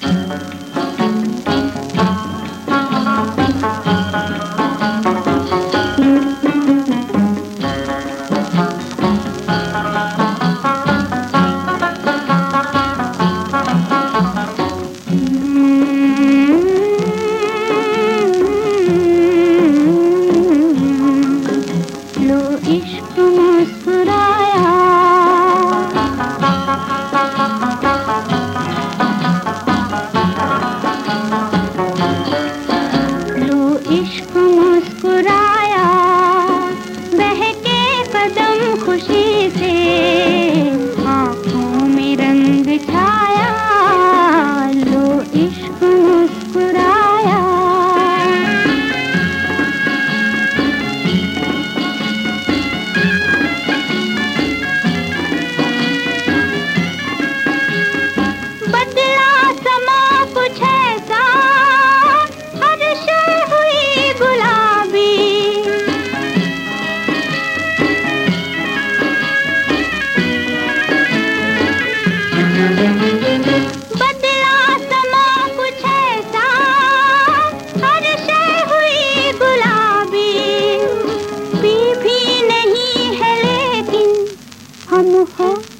Thank खुशी Hanukkah.